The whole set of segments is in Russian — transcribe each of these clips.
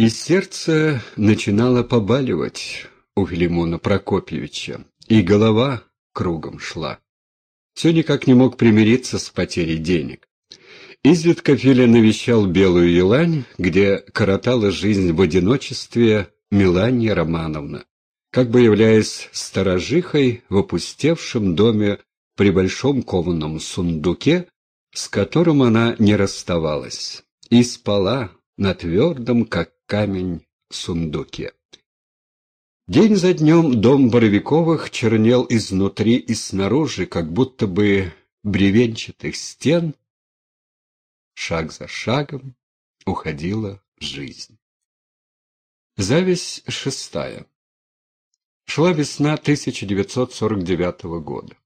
И сердце начинало побаливать у Филимона Прокопьевича, и голова кругом шла. Все никак не мог примириться с потерей денег. Изредка Филя навещал Белую Елань, где коротала жизнь в одиночестве Меланья Романовна, как бы являясь сторожихой в опустевшем доме при большом кованом сундуке, с которым она не расставалась, и спала на твердом, как камень, сундуке. День за днем дом Боровиковых чернел изнутри и снаружи, как будто бы бревенчатых стен, шаг за шагом уходила жизнь. Зависть шестая. Шла весна 1949 года.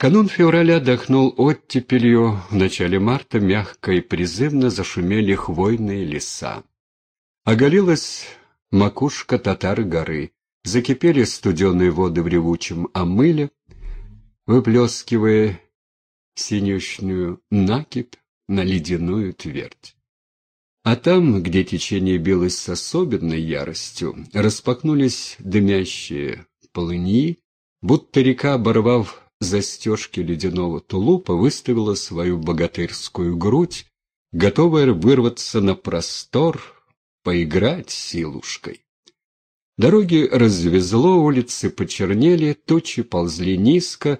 Канун февраля отдохнул оттепелью, в начале марта мягко и призывно зашумели хвойные леса. Оголилась макушка татары горы, закипели студеные воды в ревучем омыле, выплескивая синюшную накипь на ледяную твердь. А там, где течение билось с особенной яростью, распахнулись дымящие полыньи, будто река, оборвав застежки ледяного тулупа, выставила свою богатырскую грудь, готовая вырваться на простор, поиграть силушкой. Дороги развезло, улицы почернели, тучи ползли низко,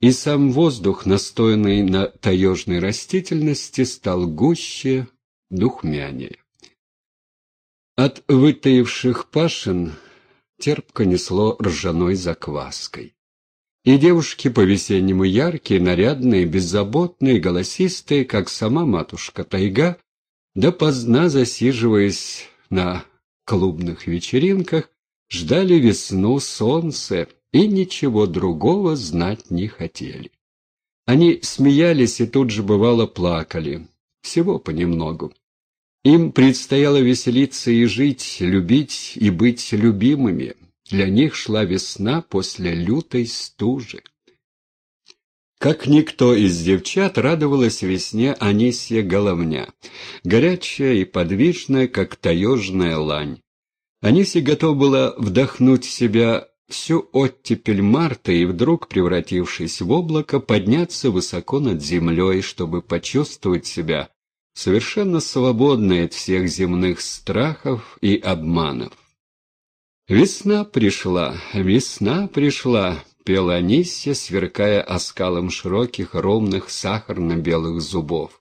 и сам воздух, настоянный на таежной растительности, стал гуще, духмянее. От вытаивших пашин терпко несло ржаной закваской. И девушки по-весеннему яркие, нарядные, беззаботные, голосистые, как сама матушка тайга, допоздна засиживаясь на клубных вечеринках, ждали весну, солнце и ничего другого знать не хотели. Они смеялись и тут же бывало плакали, всего понемногу. Им предстояло веселиться и жить, любить и быть любимыми. Для них шла весна после лютой стужи. Как никто из девчат радовалась весне Анисья Головня, горячая и подвижная, как таежная лань. Анисья готова была вдохнуть в себя всю оттепель марта и вдруг, превратившись в облако, подняться высоко над землей, чтобы почувствовать себя совершенно свободной от всех земных страхов и обманов. «Весна пришла, весна пришла», — пела Анисия, сверкая оскалом широких, ровных, сахарно-белых зубов.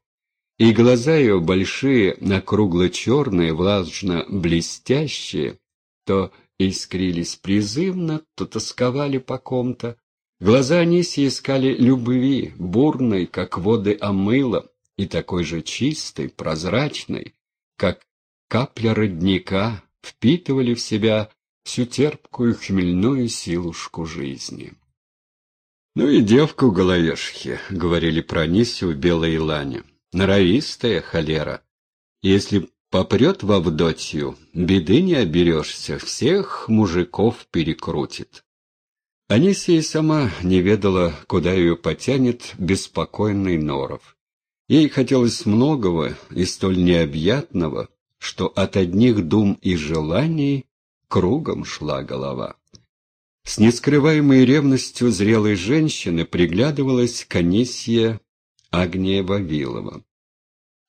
И глаза ее большие, округло-черные, влажно-блестящие, то искрились призывно, то тосковали по ком-то. Глаза Анисии искали любви, бурной, как воды омыла, и такой же чистой, прозрачной, как капля родника, впитывали в себя всю терпкую хмельную силушку жизни. «Ну и девка у головешки», — говорили про Анисию белой лане. «Норовистая холера. Если попрет в Авдотью, беды не оберешься, всех мужиков перекрутит». Анисия сама не ведала, куда ее потянет беспокойный Норов. Ей хотелось многого и столь необъятного, что от одних дум и желаний кругом шла голова. С нескрываемой ревностью зрелой женщины приглядывалась Канисия Агния Вавилова.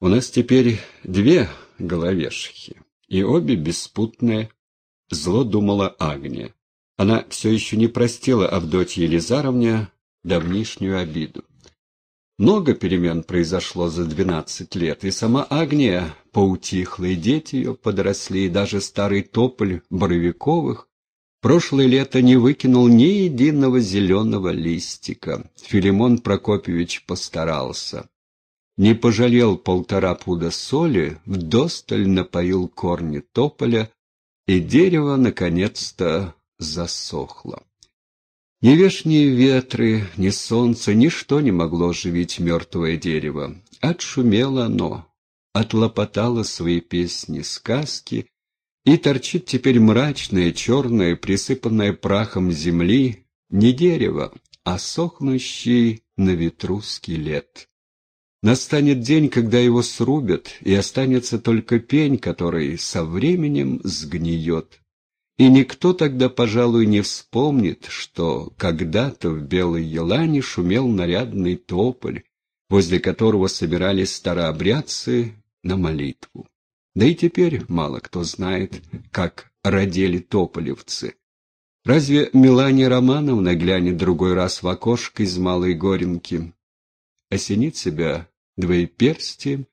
«У нас теперь две головешки, и обе беспутные», — зло думала Агния. Она все еще не простила Авдотье Елизаровне давнишнюю обиду. Много перемен произошло за двенадцать лет, и сама Агния поутихла, и дети ее подросли, и даже старый тополь Боровиковых прошлое лето не выкинул ни единого зеленого листика. Филимон Прокопьевич постарался. Не пожалел полтора пуда соли, вдосталь напоил корни тополя, и дерево наконец-то засохло. Ни вешние ветры, ни солнце, ничто не могло оживить мертвое дерево. Отшумело оно, отлопотало свои песни, сказки, и торчит теперь мрачное, черное, присыпанное прахом земли, не дерево, а сохнущий на ветру скелет. Настанет день, когда его срубят, и останется только пень, который со временем сгниет. И никто тогда, пожалуй, не вспомнит, что когда-то в Белой Елане шумел нарядный тополь, возле которого собирались старообрядцы на молитву. Да и теперь мало кто знает, как родили тополевцы. Разве Мелания Романовна глянет другой раз в окошко из Малой Горенки, осенит себя двоеперстием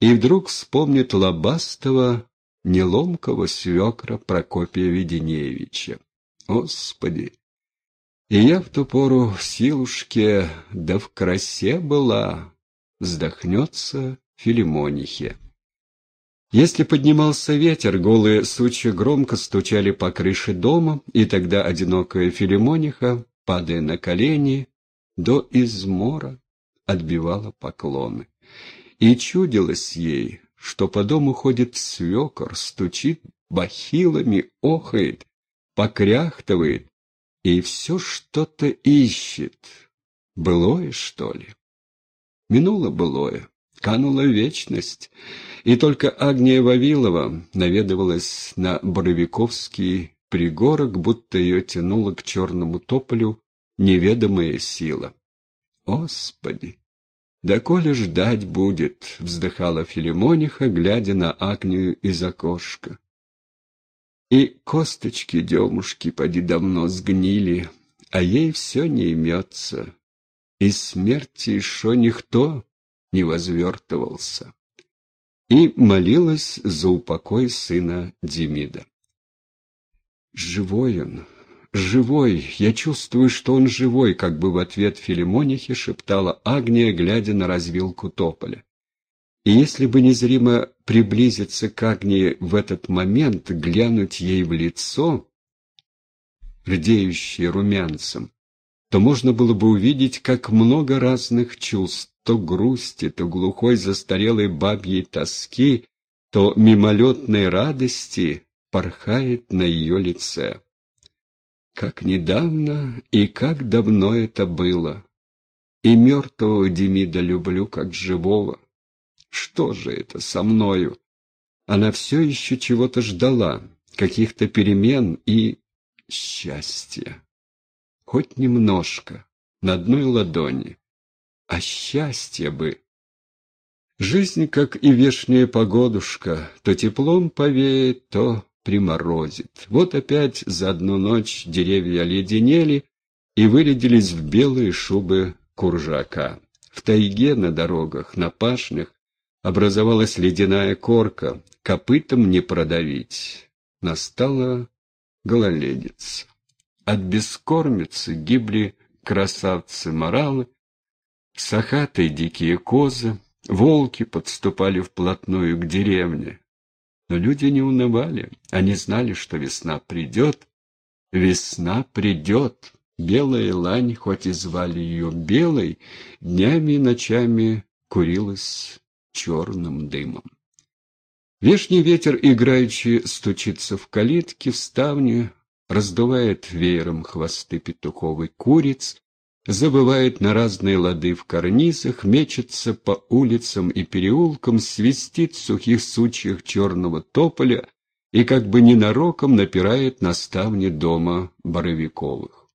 и вдруг вспомнит лобастого, неломкого свекра Прокопия Веденеевича. Господи! И я в ту пору в силушке, да в красе была, вздохнется Филимонихе. Если поднимался ветер, голые сучья громко стучали по крыше дома, и тогда одинокая Филимониха, падая на колени, до измора отбивала поклоны. И чудилось ей, что по дому ходит свекор, стучит бахилами, охает, покряхтывает и все что-то ищет. Былое, что ли? Минуло былое, канула вечность, и только Агния Вавилова наведывалась на Боровиковский пригорок, будто ее тянула к черному тополю неведомая сила. Господи! Да коли ждать будет, вздыхала Филимониха, глядя на Агнию из окошка. И косточки демушки поди давно сгнили, а ей все не имется, и смерти еще никто не возвертывался. И молилась за упокой сына Демида. Живой он, «Живой! Я чувствую, что он живой!» как бы в ответ Филимонихе шептала Агния, глядя на развилку тополя. И если бы незримо приблизиться к Агнии в этот момент, глянуть ей в лицо, рдеющее румянцем, то можно было бы увидеть, как много разных чувств, то грусти, то глухой застарелой бабьей тоски, то мимолетной радости порхает на ее лице. Как недавно и как давно это было. И мертвого Демида люблю, как живого. Что же это со мною? Она все еще чего-то ждала, каких-то перемен и счастья. Хоть немножко, на одной ладони. А счастье бы! Жизнь, как и вешняя погодушка, то теплом повеет, то приморозит. Вот опять за одну ночь деревья оледенели и вырядились в белые шубы куржака. В тайге на дорогах, на пашнях образовалась ледяная корка, копытом не продавить. Настала гололедица. От бескормицы гибли красавцы-моралы, сахатые дикие козы, волки подступали вплотную к деревне, но люди не унывали, они знали, что весна придет. Весна придет. Белая лань, хоть и звали ее белой, днями и ночами курилась черным дымом. Вешний ветер, играючи, стучится в калитки, в ставню, раздувает веером хвосты петуховой куриц, забывает на разные лады в карнизах, мечется по улицам и переулкам, свистит в сухих сучьях черного тополя и как бы ненароком напирает на ставни дома Боровиковых.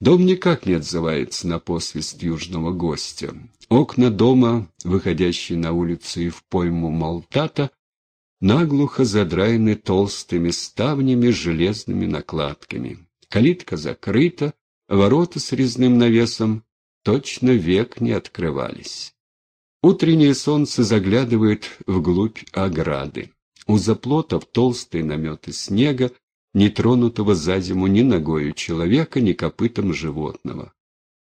Дом никак не отзывается на посвист южного гостя. Окна дома, выходящие на улицу и в пойму Малтата, наглухо задраены толстыми ставнями с железными накладками. Калитка закрыта, Ворота с резным навесом точно век не открывались. Утреннее солнце заглядывает вглубь ограды. У заплотов толстые наметы снега, не тронутого за зиму ни ногою человека, ни копытом животного.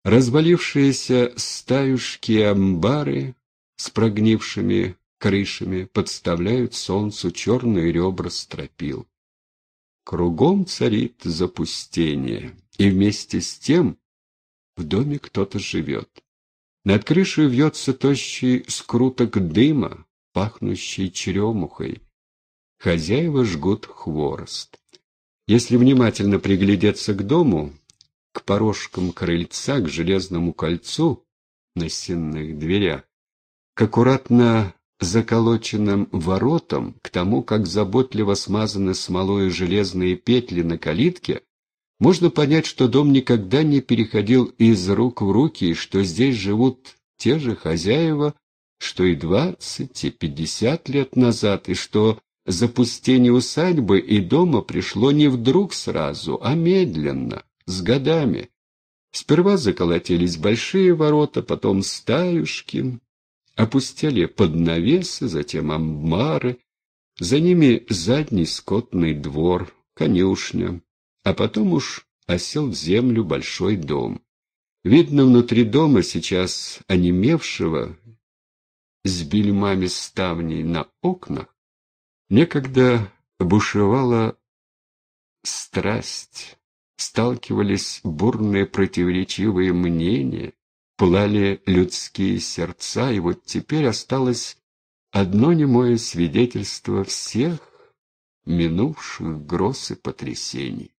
Развалившиеся стаюшки амбары с прогнившими крышами подставляют солнцу черные ребра стропил. Кругом царит запустение и вместе с тем в доме кто-то живет. Над крышей вьется тощий скруток дыма, пахнущий черемухой. Хозяева жгут хворост. Если внимательно приглядеться к дому, к порожкам крыльца, к железному кольцу на стенных дверях, к аккуратно заколоченным воротам, к тому, как заботливо смазаны смолой железные петли на калитке, можно понять, что дом никогда не переходил из рук в руки, и что здесь живут те же хозяева, что и двадцать, и пятьдесят лет назад, и что запустение усадьбы и дома пришло не вдруг сразу, а медленно, с годами. Сперва заколотились большие ворота, потом стаюшки, опустили поднавесы, затем амбары, за ними задний скотный двор, конюшня, а потом уж осел в землю большой дом. Видно, внутри дома сейчас онемевшего, с бельмами ставней на окнах, некогда бушевала страсть, сталкивались бурные противоречивые мнения, пылали людские сердца, и вот теперь осталось одно немое свидетельство всех минувших гроз и потрясений.